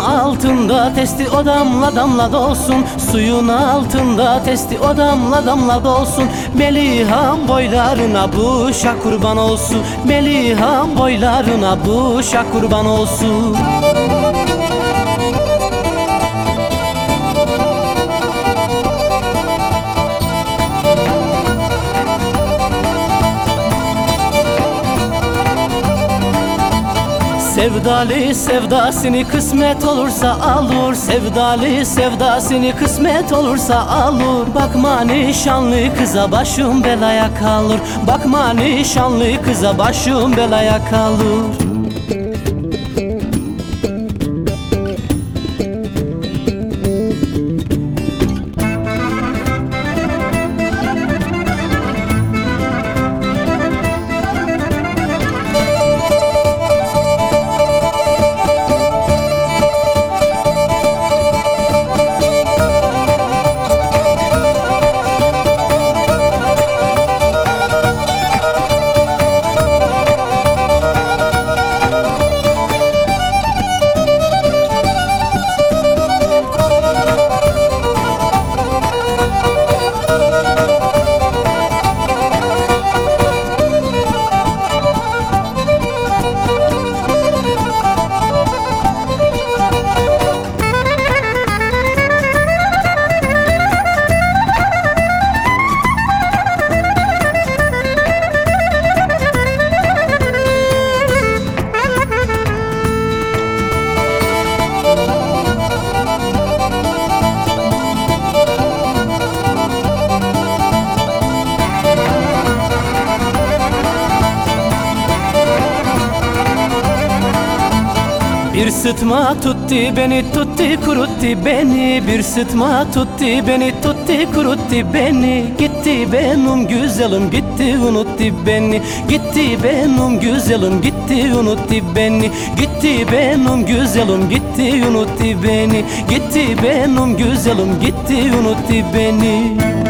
altında testi o damla damla dolsun. Suyun altında testi o damla damla dolsun. Melihan boylarına bu şa kurban olsun. Melihan boylarına bu şa kurban olsun Sevdali sevdasını kısmet olursa alır Sevdali sevdasını kısmet olursa alır Bakma nişanlı kıza başım belaya kalır. Bakma nişanlı kıza başım belaya kalır Bir sıtma tutti beni tutti kurutti beni. Bir sıtma tutti beni tutti kurutti beni. Gitti benim güzelim gitti unutti beni. Gitti benim güzelim gitti unutti beni. Gitti benim güzelim gitti unutti beni. Gitti benim güzelim gitti unutti beni